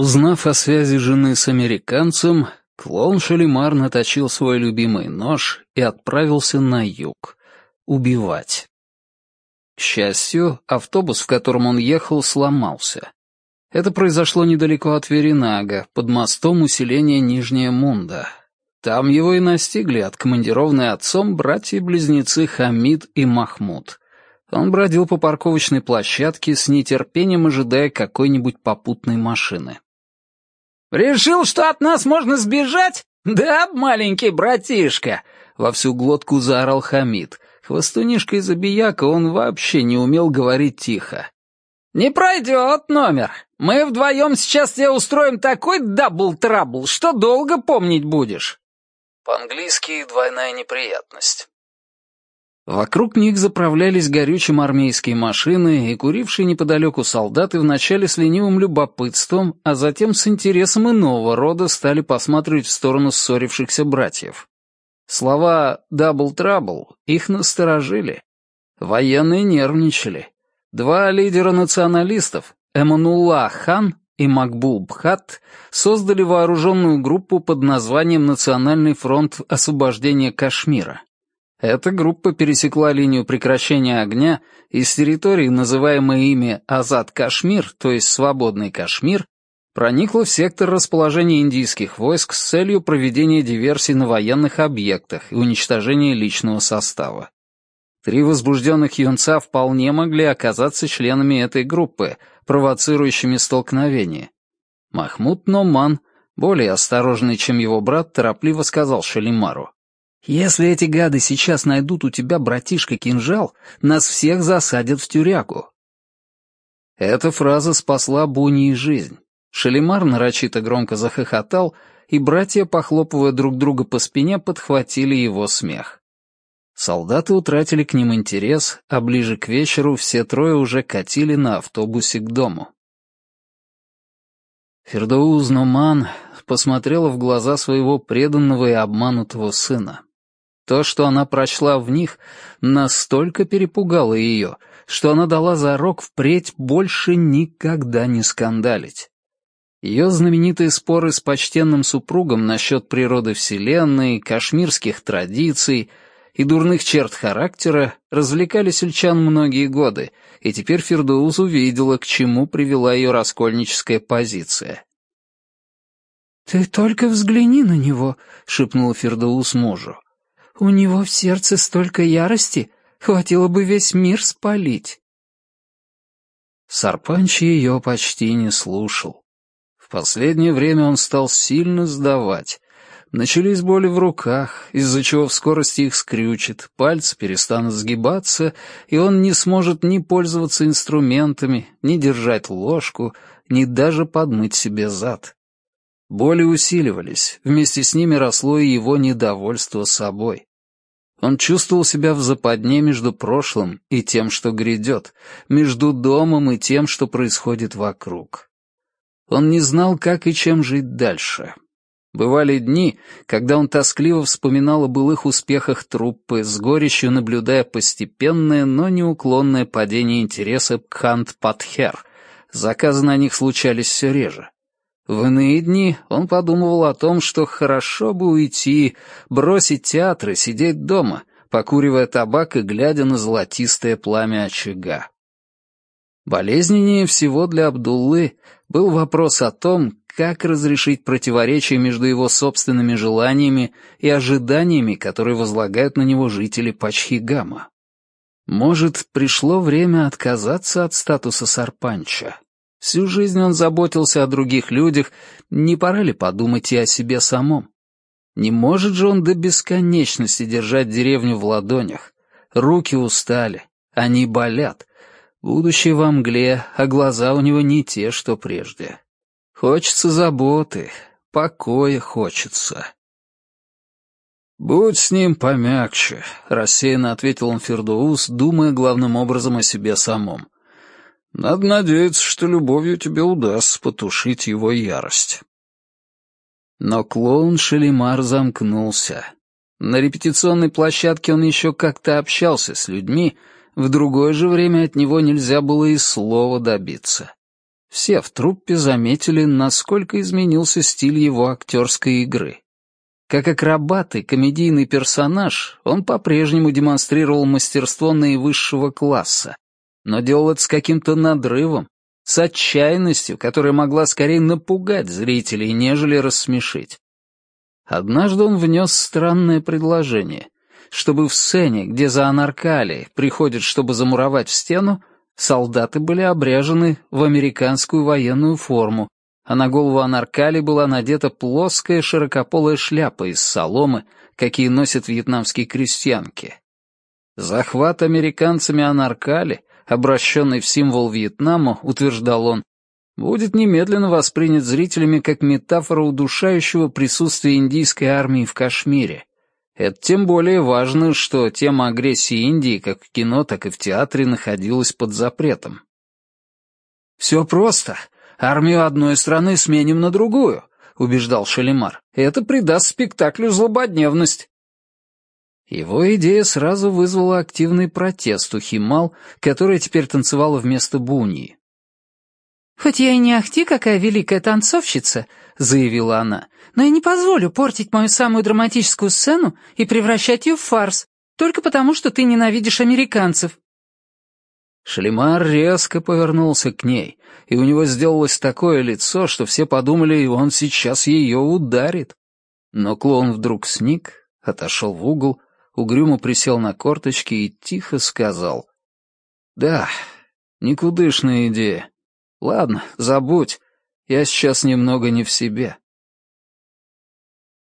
Узнав о связи жены с американцем, клоун Шалимар наточил свой любимый нож и отправился на юг. Убивать. К счастью, автобус, в котором он ехал, сломался. Это произошло недалеко от Веринага, под мостом усиления Нижняя Мунда. Там его и настигли откомандированные отцом братья-близнецы Хамид и Махмуд. Он бродил по парковочной площадке с нетерпением ожидая какой-нибудь попутной машины. «Решил, что от нас можно сбежать? Да, маленький братишка!» Во всю глотку заорал Хамид. Хвастунишка и забияка он вообще не умел говорить тихо. «Не пройдет номер. Мы вдвоем сейчас тебе устроим такой double trouble, что долго помнить будешь». По-английски «двойная неприятность». Вокруг них заправлялись горючим армейские машины, и курившие неподалеку солдаты вначале с ленивым любопытством, а затем с интересом иного рода стали посматривать в сторону ссорившихся братьев. Слова «double trouble» их насторожили. Военные нервничали. Два лидера националистов, Аманулла Хан и Макбул Бхат, создали вооруженную группу под названием «Национальный фронт освобождения Кашмира». Эта группа пересекла линию прекращения огня и с территории, называемой ими Азад Кашмир, то есть Свободный Кашмир, проникла в сектор расположения индийских войск с целью проведения диверсий на военных объектах и уничтожения личного состава. Три возбужденных юнца вполне могли оказаться членами этой группы, провоцирующими столкновение. Махмуд Номан, более осторожный, чем его брат, торопливо сказал Шалимару. «Если эти гады сейчас найдут у тебя, братишка, кинжал, нас всех засадят в тюрягу». Эта фраза спасла Буни жизнь. Шалимар нарочито громко захохотал, и братья, похлопывая друг друга по спине, подхватили его смех. Солдаты утратили к ним интерес, а ближе к вечеру все трое уже катили на автобусе к дому. Фердоуз Номан посмотрела в глаза своего преданного и обманутого сына. То, что она прочла в них, настолько перепугало ее, что она дала зарок впредь больше никогда не скандалить. Ее знаменитые споры с почтенным супругом насчет природы Вселенной, кашмирских традиций — и дурных черт характера развлекали сельчан многие годы, и теперь Фердоуз увидела, к чему привела ее раскольническая позиция. «Ты только взгляни на него», — шепнула Фердоуз мужу. «У него в сердце столько ярости, хватило бы весь мир спалить». Сарпанч ее почти не слушал. В последнее время он стал сильно сдавать, Начались боли в руках, из-за чего в скорости их скрючит, пальцы перестанут сгибаться, и он не сможет ни пользоваться инструментами, ни держать ложку, ни даже подмыть себе зад. Боли усиливались, вместе с ними росло и его недовольство собой. Он чувствовал себя в западне между прошлым и тем, что грядет, между домом и тем, что происходит вокруг. Он не знал, как и чем жить дальше. Бывали дни, когда он тоскливо вспоминал о былых успехах труппы, с горечью наблюдая постепенное, но неуклонное падение интереса к Хант-Патхер. Заказы на них случались все реже. В иные дни он подумывал о том, что хорошо бы уйти, бросить театр и сидеть дома, покуривая табак и глядя на золотистое пламя очага. Болезненнее всего для Абдуллы был вопрос о том, как разрешить противоречие между его собственными желаниями и ожиданиями, которые возлагают на него жители Пачхигама. Может, пришло время отказаться от статуса Сарпанча? Всю жизнь он заботился о других людях, не пора ли подумать и о себе самом? Не может же он до бесконечности держать деревню в ладонях. Руки устали, они болят. Будущее во мгле, а глаза у него не те, что прежде. Хочется заботы, покоя хочется. «Будь с ним помягче», — рассеянно ответил он Фердоус, думая главным образом о себе самом. «Надо надеяться, что любовью тебе удастся потушить его ярость». Но клоун Шелимар замкнулся. На репетиционной площадке он еще как-то общался с людьми, в другое же время от него нельзя было и слова добиться. Все в труппе заметили, насколько изменился стиль его актерской игры. Как акробат и комедийный персонаж, он по-прежнему демонстрировал мастерство наивысшего класса, но делал это с каким-то надрывом, с отчаянностью, которая могла скорее напугать зрителей, нежели рассмешить. Однажды он внес странное предложение, чтобы в сцене, где за анаркали приходят, чтобы замуровать в стену, солдаты были обряжены в американскую военную форму, а на голову анаркали была надета плоская широкополая шляпа из соломы, какие носят вьетнамские крестьянки. Захват американцами анаркали, обращенный в символ Вьетнама, утверждал он, будет немедленно воспринят зрителями как метафора удушающего присутствия индийской армии в Кашмире. Это тем более важно, что тема агрессии Индии как в кино, так и в театре находилась под запретом. «Все просто. Армию одной страны сменим на другую», — убеждал Шалимар. «Это придаст спектаклю злободневность». Его идея сразу вызвала активный протест у Химал, которая теперь танцевала вместо Буньи. «Хоть я и не ахти какая великая танцовщица», — заявила она, «но я не позволю портить мою самую драматическую сцену и превращать ее в фарс, только потому, что ты ненавидишь американцев». Шалимар резко повернулся к ней, и у него сделалось такое лицо, что все подумали, он сейчас ее ударит. Но клоун вдруг сник, отошел в угол, угрюмо присел на корточки и тихо сказал. «Да, никудышная идея. Ладно, забудь. Я сейчас немного не в себе.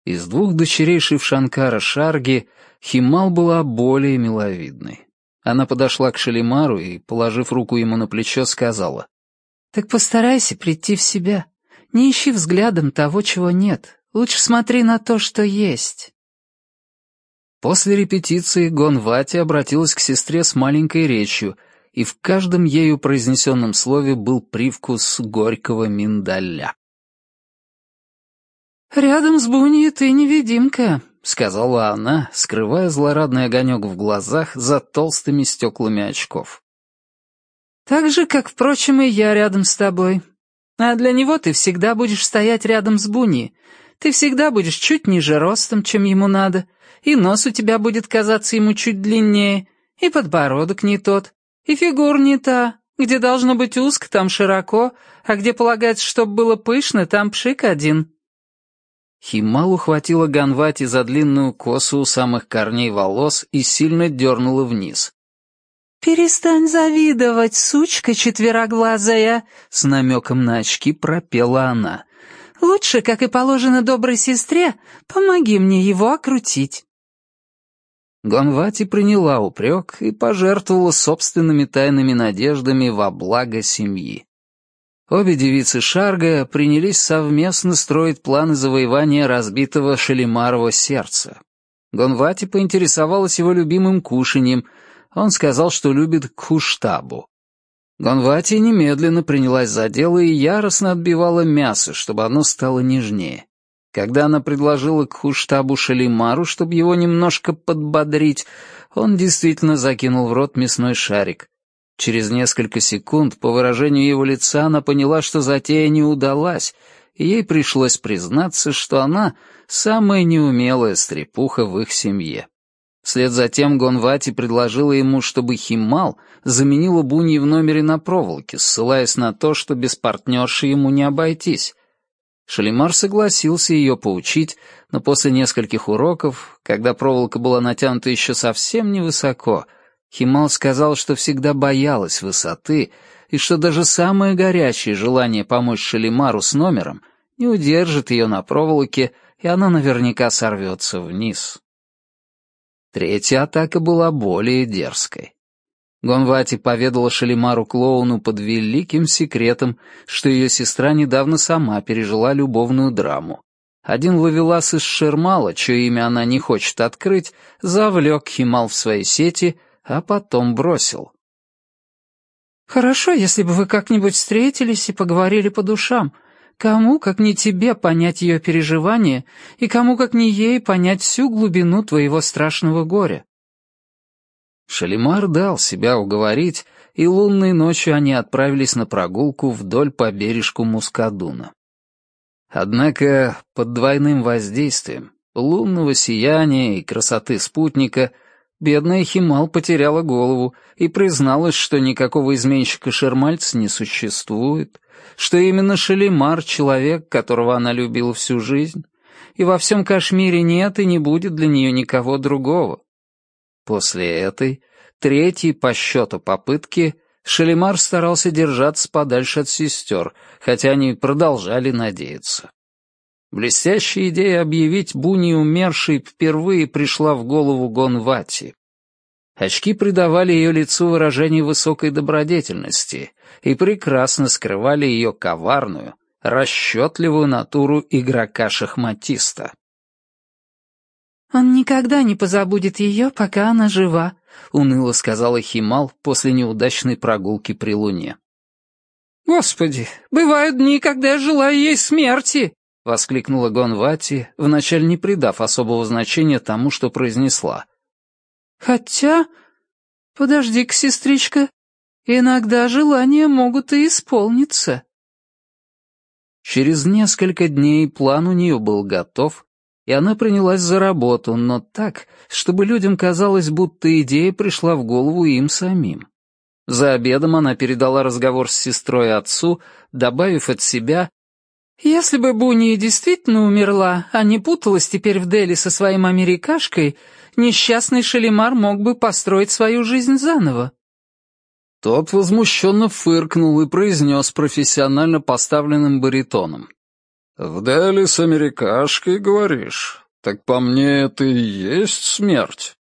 Из двух дочерей Шившанкара Шарги Химал была более миловидной. Она подошла к Шалимару и, положив руку ему на плечо, сказала. «Так постарайся прийти в себя. Не ищи взглядом того, чего нет. Лучше смотри на то, что есть». После репетиции Гонвати обратилась к сестре с маленькой речью — и в каждом ею произнесенном слове был привкус горького миндаля. «Рядом с Буни ты невидимка», — сказала она, скрывая злорадный огонек в глазах за толстыми стеклами очков. «Так же, как, впрочем, и я рядом с тобой. А для него ты всегда будешь стоять рядом с Буни. Ты всегда будешь чуть ниже ростом, чем ему надо, и нос у тебя будет казаться ему чуть длиннее, и подбородок не тот, и фигура не та. Где должно быть узко, там широко, а где полагается, чтоб было пышно, там пшик один». Химал ухватила Ганвати за длинную косу у самых корней волос и сильно дернула вниз. «Перестань завидовать, сучка четвероглазая!» С намеком на очки пропела она. «Лучше, как и положено доброй сестре, помоги мне его окрутить». Гонвати приняла упрек и пожертвовала собственными тайными надеждами во благо семьи. Обе девицы Шарга принялись совместно строить планы завоевания разбитого Шалимарова сердца. Гонвати поинтересовалась его любимым кушаньем. Он сказал, что любит куштабу. Гонвати немедленно принялась за дело и яростно отбивала мясо, чтобы оно стало нежнее. Когда она предложила к Хуштабу Шалимару, чтобы его немножко подбодрить, он действительно закинул в рот мясной шарик. Через несколько секунд, по выражению его лица, она поняла, что затея не удалась, и ей пришлось признаться, что она самая неумелая стрепуха в их семье. Вслед за тем Гонвати предложила ему, чтобы Химал заменила Буни в номере на проволоке, ссылаясь на то, что без партнерши ему не обойтись. Шалимар согласился ее поучить, но после нескольких уроков, когда проволока была натянута еще совсем невысоко, Химал сказал, что всегда боялась высоты и что даже самое горячее желание помочь Шалимару с номером не удержит ее на проволоке, и она наверняка сорвется вниз. Третья атака была более дерзкой. Гонвати поведала Шалимару-клоуну под великим секретом, что ее сестра недавно сама пережила любовную драму. Один ловелас из Шермала, чье имя она не хочет открыть, завлек Химал в свои сети, а потом бросил. «Хорошо, если бы вы как-нибудь встретились и поговорили по душам. Кому, как не тебе, понять ее переживания, и кому, как не ей, понять всю глубину твоего страшного горя?» Шалимар дал себя уговорить и лунной ночью они отправились на прогулку вдоль по бережку Мускадуна. Однако под двойным воздействием лунного сияния и красоты спутника бедная Химал потеряла голову и призналась, что никакого изменщика Шермальца не существует, что именно Шалимар — человек, которого она любила всю жизнь, и во всем Кашмире нет и не будет для нее никого другого. После этой, третьей по счету попытки, Шалимар старался держаться подальше от сестер, хотя они продолжали надеяться. Блестящая идея объявить Буни умершей впервые пришла в голову Гонвати. Очки придавали ее лицу выражение высокой добродетельности и прекрасно скрывали ее коварную, расчетливую натуру игрока-шахматиста. «Он никогда не позабудет ее, пока она жива», — уныло сказала Химал после неудачной прогулки при луне. «Господи, бывают дни, когда я желаю ей смерти!» — воскликнула Гонвати, вначале не придав особого значения тому, что произнесла. «Хотя... Подожди-ка, сестричка, иногда желания могут и исполниться». Через несколько дней план у нее был готов, и она принялась за работу, но так, чтобы людям казалось, будто идея пришла в голову им самим. За обедом она передала разговор с сестрой отцу, добавив от себя «Если бы Буни действительно умерла, а не путалась теперь в Дели со своим америкашкой, несчастный Шалимар мог бы построить свою жизнь заново». Тот возмущенно фыркнул и произнес профессионально поставленным баритоном. «В Дели с америкашкой, говоришь? Так по мне это и есть смерть».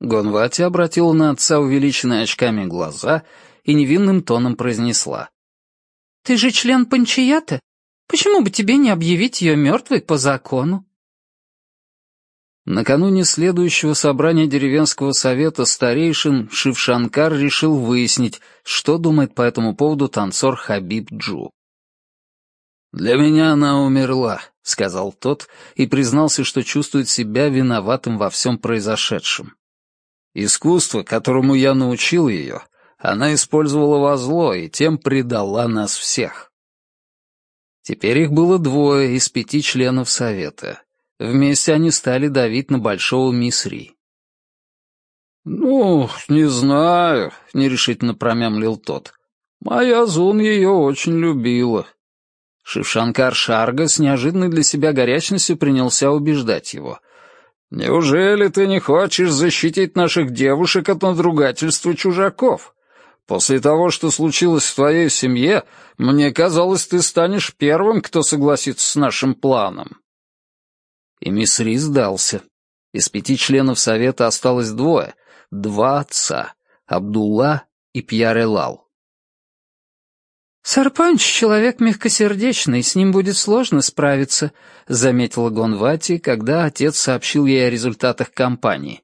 Гонвати обратила на отца увеличенные очками глаза и невинным тоном произнесла. «Ты же член панчията? Почему бы тебе не объявить ее мертвой по закону?» Накануне следующего собрания деревенского совета старейшин Шившанкар решил выяснить, что думает по этому поводу танцор Хабиб Джу. «Для меня она умерла», — сказал тот и признался, что чувствует себя виноватым во всем произошедшем. «Искусство, которому я научил ее, она использовала во зло и тем предала нас всех». Теперь их было двое из пяти членов совета. Вместе они стали давить на большого мисри. «Ну, не знаю», — нерешительно промямлил тот. «Моя Зун ее очень любила». Шившанкар Шарга с неожиданной для себя горячностью принялся убеждать его. «Неужели ты не хочешь защитить наших девушек от надругательства чужаков? После того, что случилось в твоей семье, мне казалось, ты станешь первым, кто согласится с нашим планом». И мисс Ри сдался. Из пяти членов совета осталось двое, два отца — Абдулла и Пьяре Лал. «Сарпанч — человек мягкосердечный, с ним будет сложно справиться», — заметила Гонвати, когда отец сообщил ей о результатах кампании.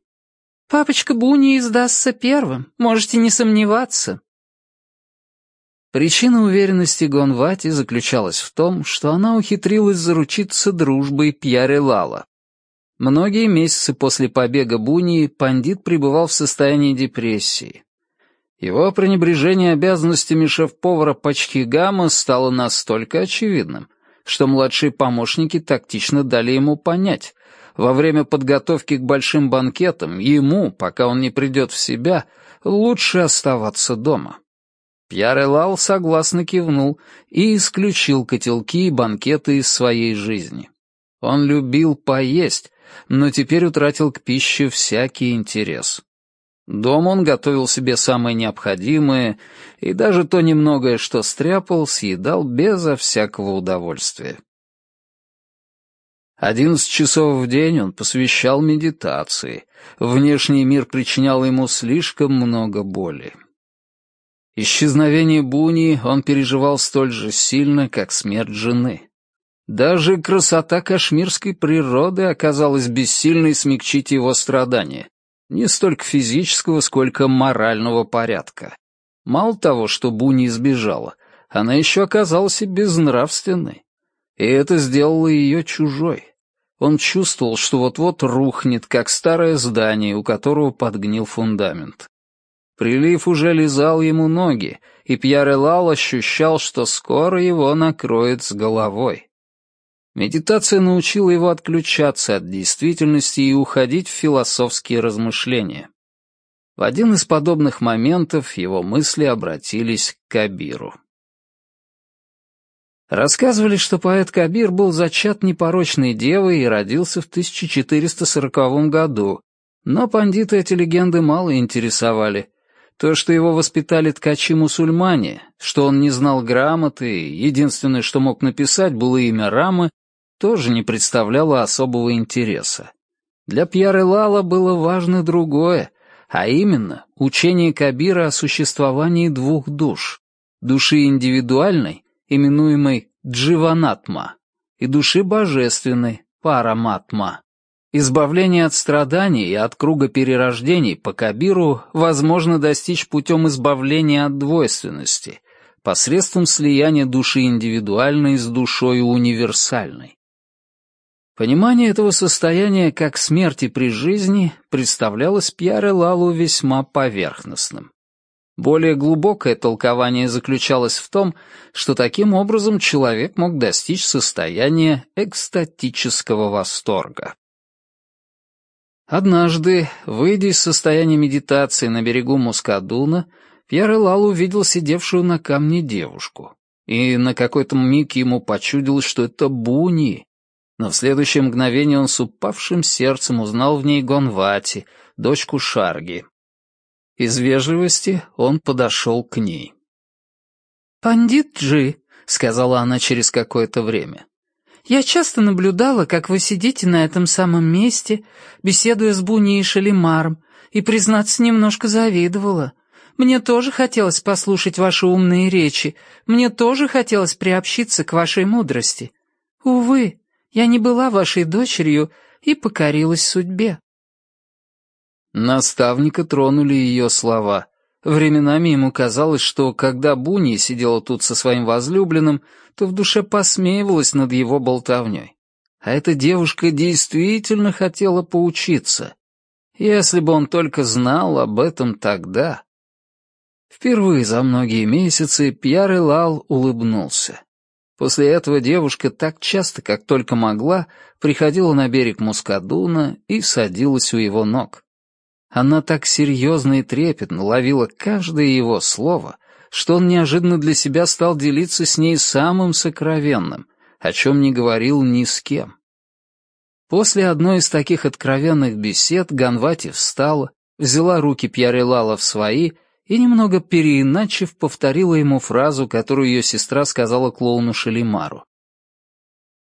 «Папочка Буни издастся первым, можете не сомневаться». Причина уверенности Гонвати заключалась в том, что она ухитрилась заручиться дружбой Пьяре Лала. Многие месяцы после побега Буни пандит пребывал в состоянии депрессии. Его пренебрежение обязанностями шеф-повара Пачхигама стало настолько очевидным, что младшие помощники тактично дали ему понять, во время подготовки к большим банкетам ему, пока он не придет в себя, лучше оставаться дома. Пьяр Элал согласно кивнул и исключил котелки и банкеты из своей жизни. Он любил поесть, но теперь утратил к пище всякий интерес. Дома он готовил себе самое необходимое, и даже то немногое, что стряпал, съедал безо всякого удовольствия. Одиннадцать часов в день он посвящал медитации. Внешний мир причинял ему слишком много боли. Исчезновение Буни он переживал столь же сильно, как смерть жены. Даже красота кашмирской природы оказалась бессильной смягчить его страдания. Не столько физического, сколько морального порядка. Мало того, что Буни избежала, она еще оказалась безнравственной. И это сделало ее чужой. Он чувствовал, что вот-вот рухнет, как старое здание, у которого подгнил фундамент. Прилив уже лизал ему ноги, и Пьер Элал ощущал, что скоро его накроет с головой. Медитация научила его отключаться от действительности и уходить в философские размышления. В один из подобных моментов его мысли обратились к Кабиру. Рассказывали, что поэт Кабир был зачат непорочной девой и родился в 1440 году, но пандиты эти легенды мало интересовали. То, что его воспитали ткачи-мусульмане, что он не знал грамоты, единственное, что мог написать, было имя Рамы, тоже не представляло особого интереса. Для Пьера Лала было важно другое, а именно учение Кабира о существовании двух душ — души индивидуальной, именуемой Дживанатма, и души божественной, Параматма. Избавление от страданий и от круга перерождений по Кабиру возможно достичь путем избавления от двойственности, посредством слияния души индивидуальной с душой универсальной. Понимание этого состояния как смерти при жизни представлялось Пьяре Лалу весьма поверхностным. Более глубокое толкование заключалось в том, что таким образом человек мог достичь состояния экстатического восторга. Однажды, выйдя из состояния медитации на берегу Мускадуна, Пьер Элал увидел сидевшую на камне девушку. И на какой-то миг ему почудилось, что это Буни. Но в следующее мгновение он с упавшим сердцем узнал в ней Гонвати, дочку Шарги. Из вежливости он подошел к ней. «Пандит Джи», — сказала она через какое-то время, я часто наблюдала, как вы сидите на этом самом месте, беседуя с Буни и Шалимаром, и, признаться, немножко завидовала. Мне тоже хотелось послушать ваши умные речи, мне тоже хотелось приобщиться к вашей мудрости. Увы, я не была вашей дочерью и покорилась судьбе». Наставника тронули ее слова. Временами ему казалось, что когда Буни сидела тут со своим возлюбленным, то в душе посмеивалась над его болтовней. А эта девушка действительно хотела поучиться. Если бы он только знал об этом тогда. Впервые за многие месяцы Пьяр Лал улыбнулся. После этого девушка так часто, как только могла, приходила на берег Мускадуна и садилась у его ног. Она так серьезно и трепетно ловила каждое его слово, что он неожиданно для себя стал делиться с ней самым сокровенным, о чем не говорил ни с кем. После одной из таких откровенных бесед Ганвати встала, взяла руки Пьярелала в свои и, немного переиначив, повторила ему фразу, которую ее сестра сказала клоуну Шалимару.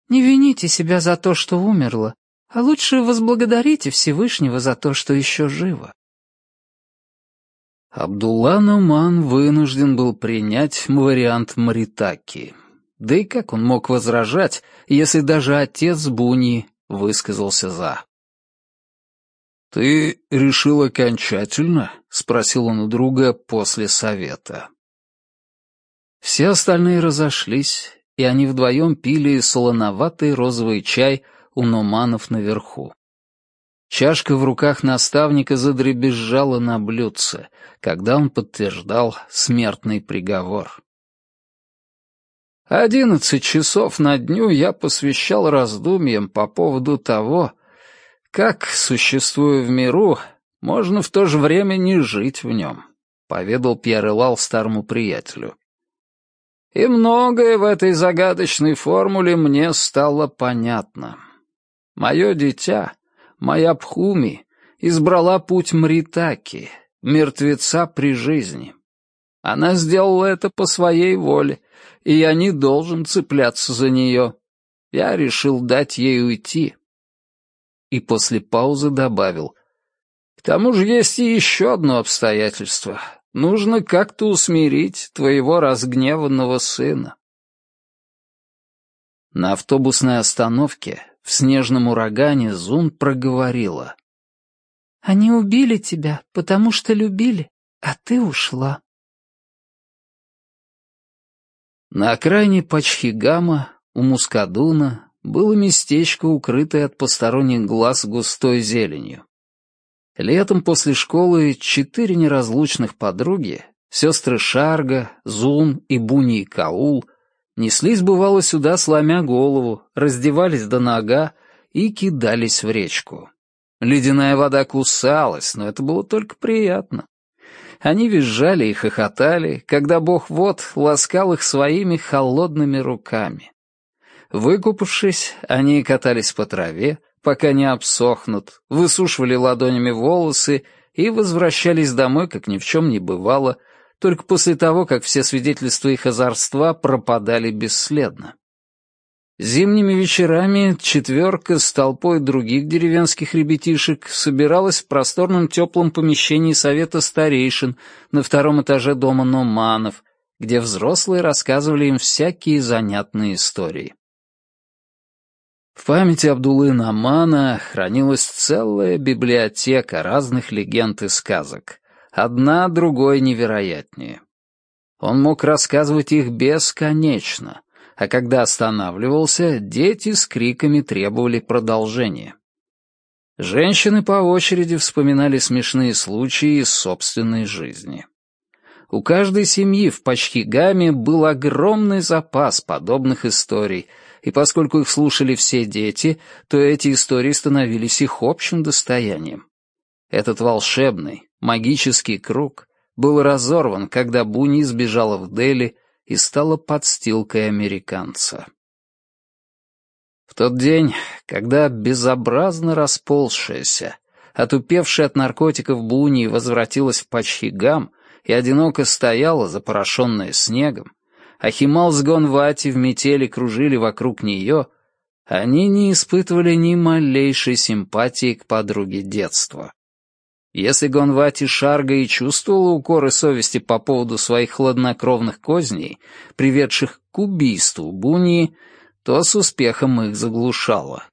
«Не вините себя за то, что умерла, а лучше возблагодарите Всевышнего за то, что еще живо. Абдулла Нуман вынужден был принять вариант Маритаки. Да и как он мог возражать, если даже отец Буни высказался «за»? «Ты решил окончательно?» — спросил он у друга после совета. Все остальные разошлись, и они вдвоем пили солоноватый розовый чай — у Номанов наверху. Чашка в руках наставника задребезжала на блюдце, когда он подтверждал смертный приговор. Одиннадцать часов на дню я посвящал раздумьям по поводу того, как, существуя в миру, можно в то же время не жить в нем, — поведал Пьер Элал старому приятелю. И многое в этой загадочной формуле мне стало понятно. Мое дитя, моя Пхуми, избрала путь Мритаки, мертвеца при жизни. Она сделала это по своей воле, и я не должен цепляться за нее. Я решил дать ей уйти. И после паузы добавил. К тому же есть и еще одно обстоятельство. Нужно как-то усмирить твоего разгневанного сына. На автобусной остановке в снежном урагане Зун проговорила. «Они убили тебя, потому что любили, а ты ушла». На окраине Пачхигама, у Мускадуна, было местечко, укрытое от посторонних глаз густой зеленью. Летом после школы четыре неразлучных подруги, сестры Шарга, Зун и Буни и Каул, неслись бывало сюда, сломя голову, раздевались до нога и кидались в речку. Ледяная вода кусалась, но это было только приятно. Они визжали и хохотали, когда бог вод ласкал их своими холодными руками. Выкупавшись, они катались по траве, пока не обсохнут, высушивали ладонями волосы и возвращались домой, как ни в чем не бывало, только после того, как все свидетельства их озорства пропадали бесследно. Зимними вечерами четверка с толпой других деревенских ребятишек собиралась в просторном теплом помещении совета старейшин на втором этаже дома Номанов, где взрослые рассказывали им всякие занятные истории. В памяти Абдулы Намана хранилась целая библиотека разных легенд и сказок, одна другой невероятнее. Он мог рассказывать их бесконечно, а когда останавливался, дети с криками требовали продолжения. Женщины по очереди вспоминали смешные случаи из собственной жизни. У каждой семьи в Пачхигаме был огромный запас подобных историй — и поскольку их слушали все дети, то эти истории становились их общим достоянием. Этот волшебный, магический круг был разорван, когда Буни сбежала в Дели и стала подстилкой американца. В тот день, когда безобразно расползшаяся, отупевшая от наркотиков Буни возвратилась в Пачхигам и одиноко стояла, запорошенная снегом, Ахимал с Гонвати в метели кружили вокруг нее, они не испытывали ни малейшей симпатии к подруге детства. Если Гонвати Шарга и чувствовала укоры совести по поводу своих хладнокровных козней, приведших к убийству Бунии, то с успехом их заглушала.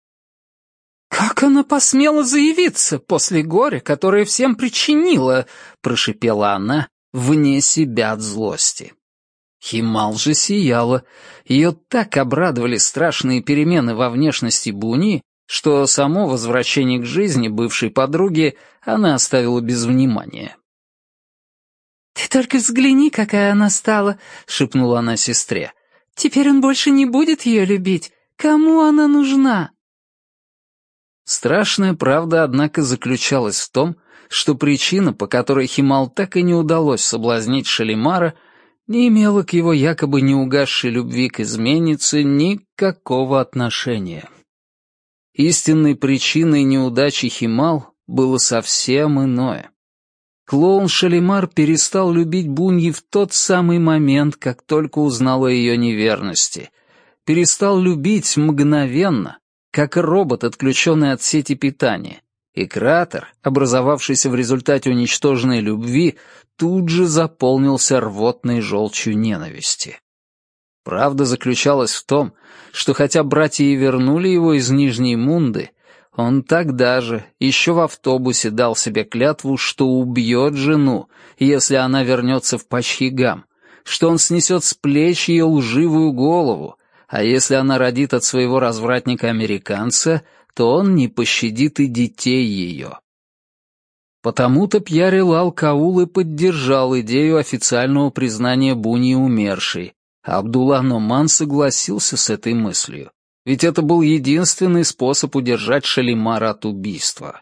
«Как она посмела заявиться после горя, которое всем причинила?» — прошипела она, вне себя от злости. Химал же сияла. Ее так обрадовали страшные перемены во внешности Буни, что само возвращение к жизни бывшей подруги она оставила без внимания. «Ты только взгляни, какая она стала», — шепнула она сестре. «Теперь он больше не будет ее любить. Кому она нужна?» Страшная правда, однако, заключалась в том, что причина, по которой Химал так и не удалось соблазнить Шалимара, не имела к его якобы неугасшей любви к изменнице никакого отношения. Истинной причиной неудачи Химал было совсем иное. Клоун Шалимар перестал любить Буньи в тот самый момент, как только узнал о ее неверности. Перестал любить мгновенно, как робот, отключенный от сети питания. И кратер, образовавшийся в результате уничтоженной любви, тут же заполнился рвотной желчью ненависти. Правда заключалась в том, что хотя братья и вернули его из Нижней Мунды, он тогда же, еще в автобусе, дал себе клятву, что убьет жену, если она вернется в Пачхигам, что он снесет с плеч ее лживую голову, а если она родит от своего развратника-американца, то он не пощадит и детей ее. Потому-то Пьяре Лал Каул и поддержал идею официального признания Буни умершей, а Абдулла Номан согласился с этой мыслью, ведь это был единственный способ удержать Шалимара от убийства.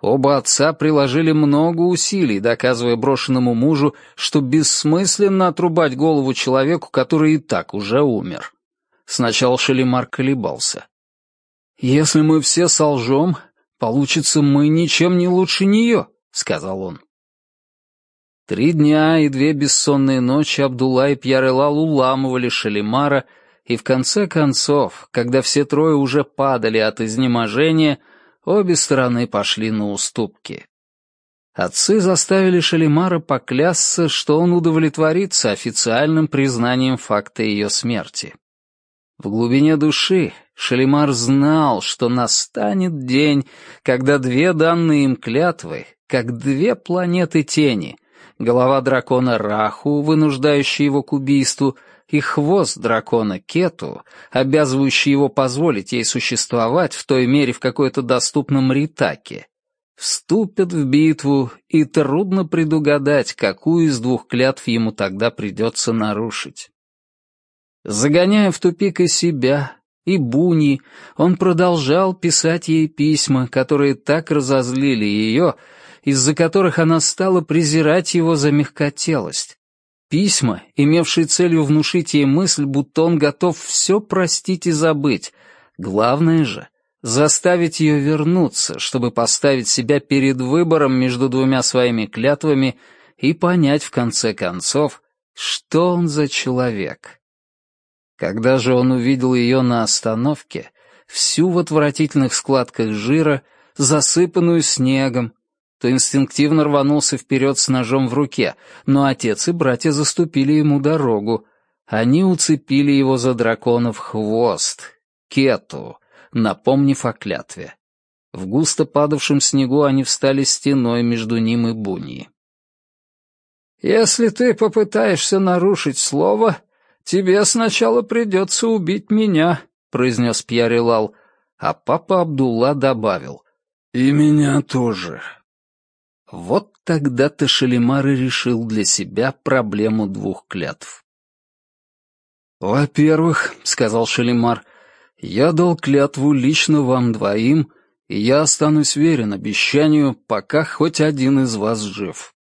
Оба отца приложили много усилий, доказывая брошенному мужу, что бессмысленно отрубать голову человеку, который и так уже умер. Сначала Шалимар колебался. «Если мы все солжем, Получится, мы ничем не лучше нее», — сказал он. Три дня и две бессонные ночи Абдулла и Пьярелал уламывали Шалимара, и в конце концов, когда все трое уже падали от изнеможения, обе стороны пошли на уступки. Отцы заставили Шалимара поклясться, что он удовлетворится официальным признанием факта ее смерти. В глубине души Шалимар знал, что настанет день, когда две данные им клятвы, как две планеты тени, голова дракона Раху, вынуждающая его к убийству, и хвост дракона Кету, обязывающий его позволить ей существовать в той мере, в какой это доступно Мритаке, вступят в битву, и трудно предугадать, какую из двух клятв ему тогда придется нарушить. Загоняя в тупик и себя, и Буни, он продолжал писать ей письма, которые так разозлили ее, из-за которых она стала презирать его за мягкотелость. Письма, имевшие целью внушить ей мысль, будто он готов все простить и забыть. Главное же — заставить ее вернуться, чтобы поставить себя перед выбором между двумя своими клятвами и понять в конце концов, что он за человек. Когда же он увидел ее на остановке, всю в отвратительных складках жира, засыпанную снегом, то инстинктивно рванулся вперед с ножом в руке, но отец и братья заступили ему дорогу. Они уцепили его за драконов хвост, кету, напомнив о клятве. В густо падавшем снегу они встали стеной между ним и Буньи. «Если ты попытаешься нарушить слово, тебе сначала придется убить меня», — произнес Пьярилал, а папа Абдулла добавил. «И меня тоже». Вот тогда-то Шалимар и решил для себя проблему двух клятв. «Во-первых, — сказал Шалимар, — я дал клятву лично вам двоим, и я останусь верен обещанию, пока хоть один из вас жив.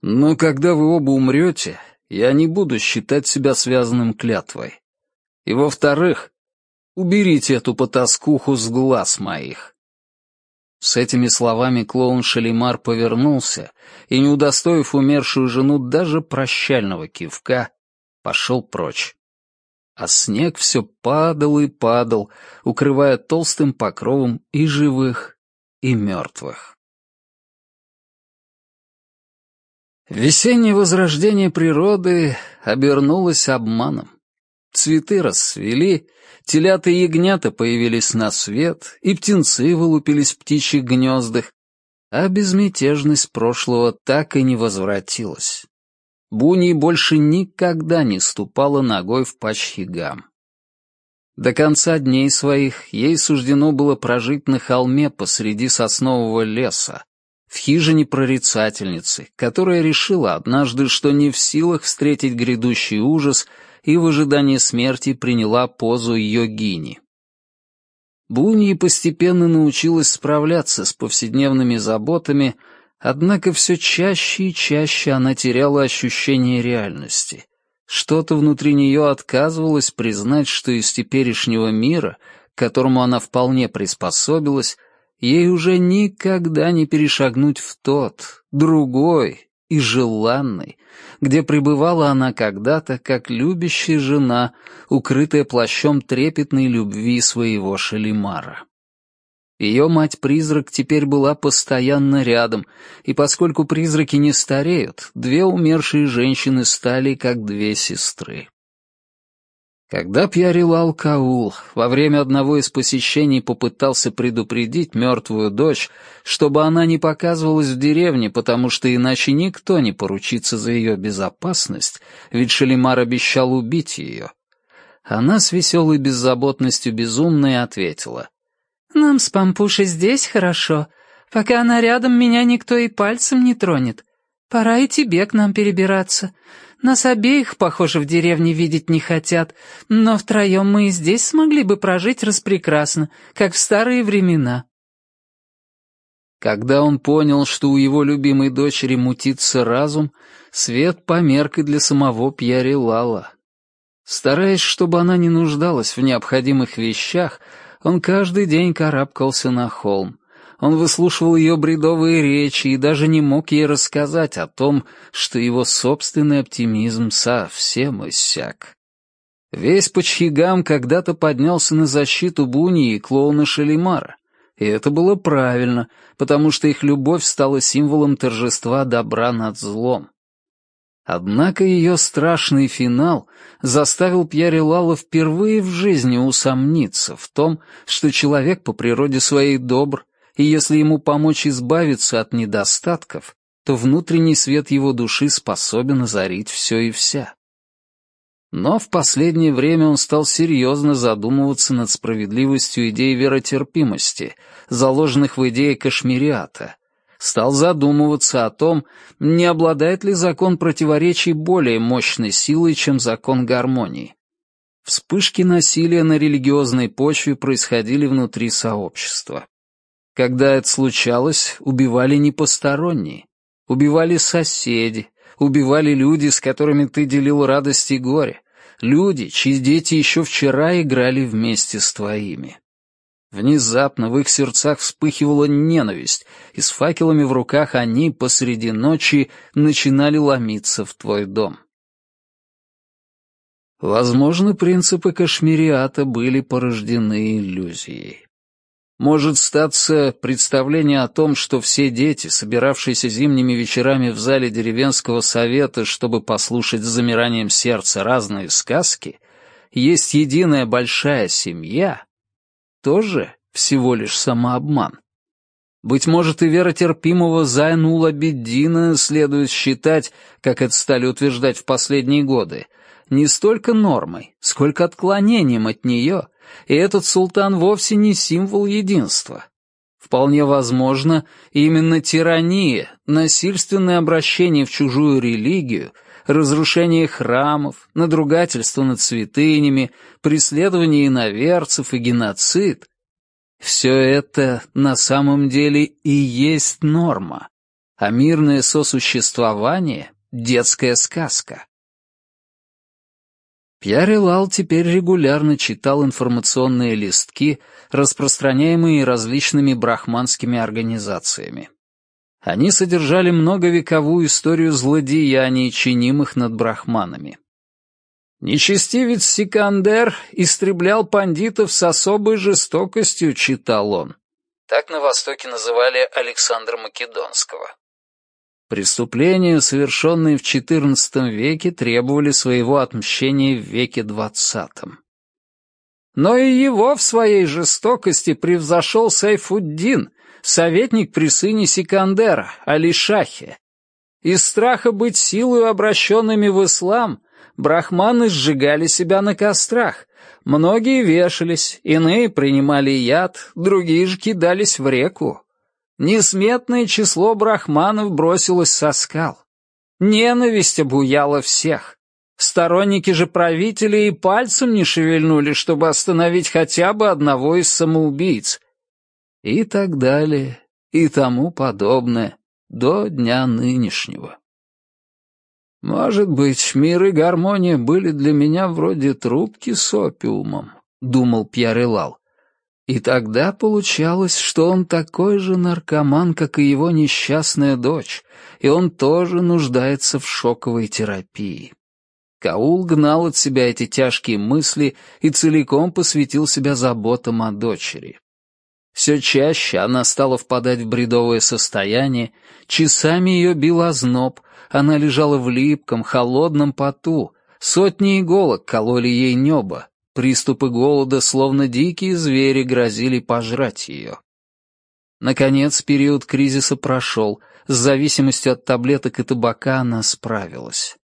Но когда вы оба умрете, я не буду считать себя связанным клятвой. И во-вторых, уберите эту потаскуху с глаз моих. С этими словами клоун Шалимар повернулся и, не удостоив умершую жену даже прощального кивка, пошел прочь. А снег все падал и падал, укрывая толстым покровом и живых, и мертвых. Весеннее возрождение природы обернулось обманом. Цветы расцвели, телята и ягнята появились на свет, и птенцы вылупились в птичьих гнездах, а безмятежность прошлого так и не возвратилась. Буни больше никогда не ступала ногой в Пачхигам. До конца дней своих ей суждено было прожить на холме посреди соснового леса, в хижине прорицательницы, которая решила однажды, что не в силах встретить грядущий ужас — и в ожидании смерти приняла позу йогини. Буньи постепенно научилась справляться с повседневными заботами, однако все чаще и чаще она теряла ощущение реальности. Что-то внутри нее отказывалось признать, что из теперешнего мира, к которому она вполне приспособилась, ей уже никогда не перешагнуть в тот, другой, и желанной, где пребывала она когда-то как любящая жена, укрытая плащом трепетной любви своего Шалимара. Ее мать-призрак теперь была постоянно рядом, и поскольку призраки не стареют, две умершие женщины стали как две сестры. Когда Пьярилал Каул во время одного из посещений попытался предупредить мертвую дочь, чтобы она не показывалась в деревне, потому что иначе никто не поручится за ее безопасность, ведь Шалимар обещал убить ее, она с веселой беззаботностью безумной ответила. «Нам с Пампушей здесь хорошо. Пока она рядом, меня никто и пальцем не тронет. Пора и тебе к нам перебираться. Нас обеих, похоже, в деревне видеть не хотят, но втроем мы и здесь смогли бы прожить распрекрасно, как в старые времена». Когда он понял, что у его любимой дочери мутится разум, свет померк и для самого Пьяри Лала. Стараясь, чтобы она не нуждалась в необходимых вещах, он каждый день карабкался на холм. Он выслушивал ее бредовые речи и даже не мог ей рассказать о том, что его собственный оптимизм совсем иссяк. Весь Пачхигам когда-то поднялся на защиту Буни и клоуна Шалимара. И это было правильно, потому что их любовь стала символом торжества добра над злом. Однако ее страшный финал заставил Пьяри Лала впервые в жизни усомниться в том, что человек по природе своей добр и если ему помочь избавиться от недостатков, то внутренний свет его души способен озарить все и вся. Но в последнее время он стал серьезно задумываться над справедливостью идей веротерпимости, заложенных в идее кашмириата. Стал задумываться о том, не обладает ли закон противоречий более мощной силой, чем закон гармонии. Вспышки насилия на религиозной почве происходили внутри сообщества. Когда это случалось, убивали не посторонние, убивали соседи, убивали люди, с которыми ты делил радость и горе, люди, чьи дети еще вчера играли вместе с твоими. Внезапно в их сердцах вспыхивала ненависть, и с факелами в руках они посреди ночи начинали ломиться в твой дом. Возможно, принципы Кашмириата были порождены иллюзией. Может статься представление о том, что все дети, собиравшиеся зимними вечерами в зале деревенского совета, чтобы послушать с замиранием сердца разные сказки, есть единая большая семья, тоже всего лишь самообман. Быть может, и вера терпимого Зайнула Беддина следует считать, как это стали утверждать в последние годы, не столько нормой, сколько отклонением от нее, и этот султан вовсе не символ единства. Вполне возможно, именно тирания, насильственное обращение в чужую религию, разрушение храмов, надругательство над святынями, преследование иноверцев и геноцид — все это на самом деле и есть норма, а мирное сосуществование — детская сказка. Пьяре Лал теперь регулярно читал информационные листки, распространяемые различными брахманскими организациями. Они содержали многовековую историю злодеяний, чинимых над брахманами. «Нечестивец Сикандер истреблял пандитов с особой жестокостью», — читал он. Так на Востоке называли Александра Македонского. Преступления, совершенные в XIV веке, требовали своего отмщения в веке XX. Но и его в своей жестокости превзошел Сайфуддин, советник при сыне Сикандера, Али-Шахе. Из страха быть силою обращенными в ислам, брахманы сжигали себя на кострах, многие вешались, иные принимали яд, другие же кидались в реку. Несметное число брахманов бросилось со скал. Ненависть обуяла всех. Сторонники же правителей и пальцем не шевельнули, чтобы остановить хотя бы одного из самоубийц. И так далее, и тому подобное, до дня нынешнего. Может быть, мир и гармония были для меня вроде трубки с опиумом, думал Пьер Илал. И тогда получалось, что он такой же наркоман, как и его несчастная дочь, и он тоже нуждается в шоковой терапии. Каул гнал от себя эти тяжкие мысли и целиком посвятил себя заботам о дочери. Все чаще она стала впадать в бредовое состояние, часами ее бил озноб, она лежала в липком, холодном поту, сотни иголок кололи ей небо, Приступы голода, словно дикие звери, грозили пожрать ее. Наконец, период кризиса прошел, с зависимостью от таблеток и табака она справилась.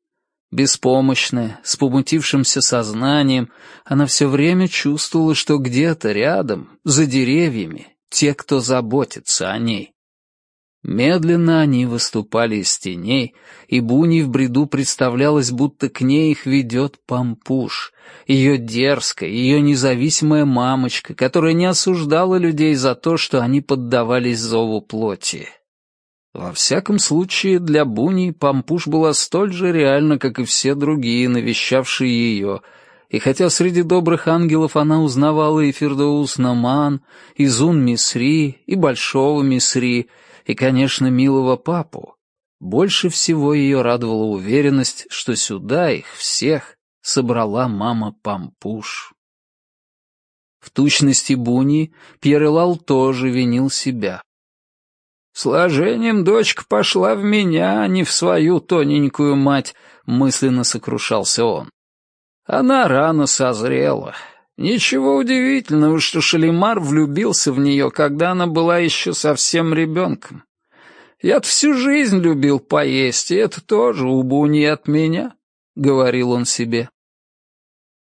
Беспомощная, с помутившимся сознанием, она все время чувствовала, что где-то рядом, за деревьями, те, кто заботится о ней. Медленно они выступали из теней, и Буни в бреду представлялось, будто к ней их ведет Пампуш, ее дерзкая, ее независимая мамочка, которая не осуждала людей за то, что они поддавались зову плоти. Во всяком случае, для Буни Пампуш была столь же реальна, как и все другие, навещавшие ее, и хотя среди добрых ангелов она узнавала и Фердоус Наман, и Зун Мисри, и Большого Мисри, и, конечно, милого папу. Больше всего ее радовала уверенность, что сюда их всех собрала мама Пампуш. В тучности Буни Пьерелал тоже винил себя. «Сложением дочка пошла в меня, а не в свою тоненькую мать», — мысленно сокрушался он. «Она рано созрела. Ничего удивительного, что Шалимар влюбился в нее, когда она была еще совсем ребенком. я всю жизнь любил поесть, и это тоже убу не от меня, — говорил он себе.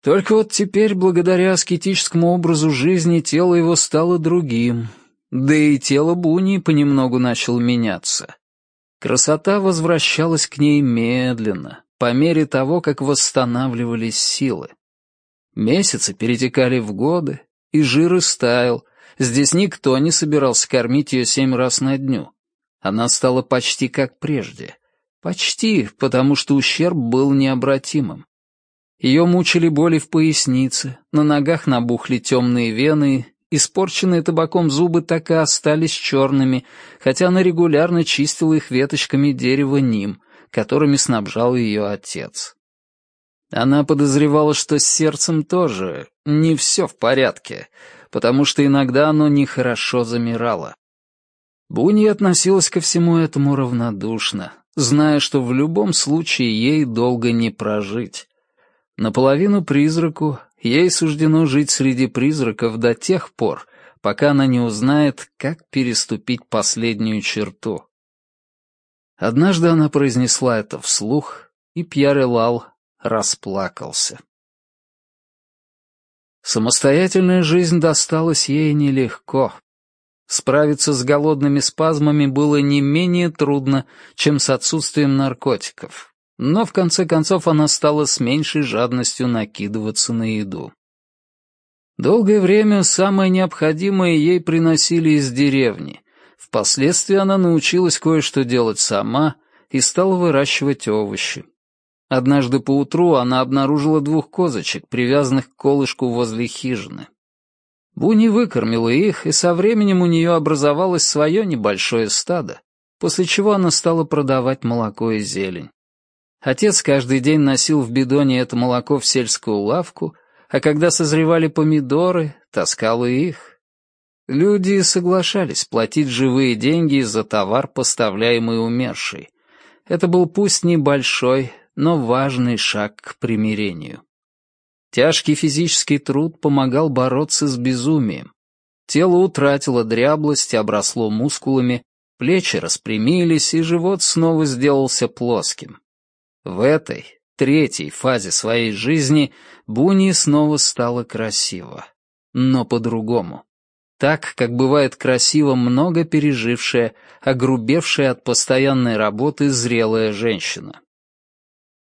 Только вот теперь, благодаря аскетическому образу жизни, тело его стало другим, да и тело Буни понемногу начало меняться. Красота возвращалась к ней медленно, по мере того, как восстанавливались силы. Месяцы перетекали в годы, и жир истаял. Здесь никто не собирался кормить ее семь раз на дню. Она стала почти как прежде. Почти, потому что ущерб был необратимым. Ее мучили боли в пояснице, на ногах набухли темные вены, испорченные табаком зубы так и остались черными, хотя она регулярно чистила их веточками дерева ним, которыми снабжал ее отец. Она подозревала, что с сердцем тоже не все в порядке, потому что иногда оно нехорошо замирало. Буни относилась ко всему этому равнодушно, зная, что в любом случае ей долго не прожить. Наполовину призраку ей суждено жить среди призраков до тех пор, пока она не узнает, как переступить последнюю черту. Однажды она произнесла это вслух, и Пьер Лал расплакался. Самостоятельная жизнь досталась ей нелегко. Справиться с голодными спазмами было не менее трудно, чем с отсутствием наркотиков. Но в конце концов она стала с меньшей жадностью накидываться на еду. Долгое время самое необходимое ей приносили из деревни. Впоследствии она научилась кое-что делать сама и стала выращивать овощи. Однажды поутру она обнаружила двух козочек, привязанных к колышку возле хижины. Буни выкормила их, и со временем у нее образовалось свое небольшое стадо, после чего она стала продавать молоко и зелень. Отец каждый день носил в бидоне это молоко в сельскую лавку, а когда созревали помидоры, таскал и их. Люди соглашались платить живые деньги за товар, поставляемый умершей. Это был пусть небольшой, но важный шаг к примирению. Тяжкий физический труд помогал бороться с безумием. Тело утратило дряблость, обросло мускулами, плечи распрямились, и живот снова сделался плоским. В этой, третьей фазе своей жизни Буни снова стало красиво. Но по-другому. Так, как бывает красиво много пережившая, огрубевшая от постоянной работы зрелая женщина.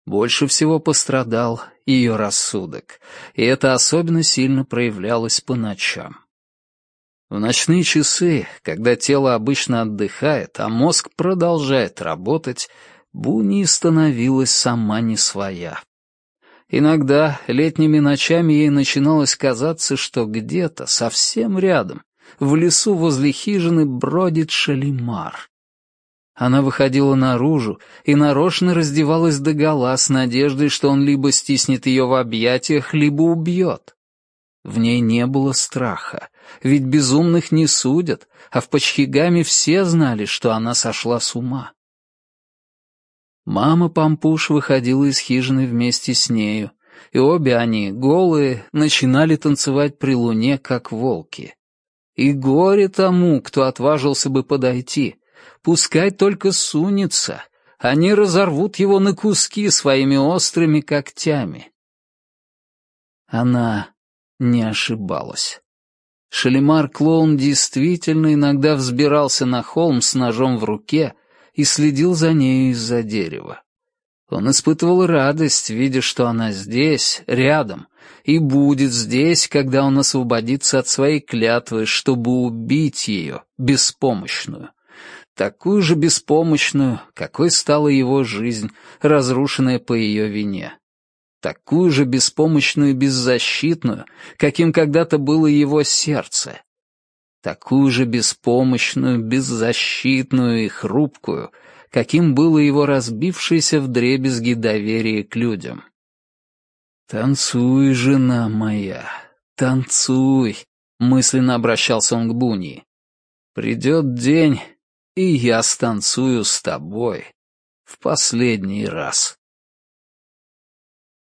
Больше всего пострадал ее рассудок, и это особенно сильно проявлялось по ночам. В ночные часы, когда тело обычно отдыхает, а мозг продолжает работать, Буни становилась сама не своя. Иногда летними ночами ей начиналось казаться, что где-то, совсем рядом, в лесу возле хижины бродит шалимар. Она выходила наружу и нарочно раздевалась догола с надеждой, что он либо стиснет ее в объятиях, либо убьет. В ней не было страха, ведь безумных не судят, а в Почхигаме все знали, что она сошла с ума. Мама Пампуш выходила из хижины вместе с нею, и обе они, голые, начинали танцевать при луне, как волки. И горе тому, кто отважился бы подойти — Пускай только сунется, они разорвут его на куски своими острыми когтями. Она не ошибалась. Шалимар-клоун действительно иногда взбирался на холм с ножом в руке и следил за нею из-за дерева. Он испытывал радость, видя, что она здесь, рядом, и будет здесь, когда он освободится от своей клятвы, чтобы убить ее, беспомощную такую же беспомощную, какой стала его жизнь, разрушенная по ее вине. Такую же беспомощную и беззащитную, каким когда-то было его сердце. Такую же беспомощную, беззащитную и хрупкую, каким было его разбившееся вдребезги доверие к людям. «Танцуй, жена моя, танцуй», — мысленно обращался он к Буни. «Придет день, и я станцую с тобой в последний раз.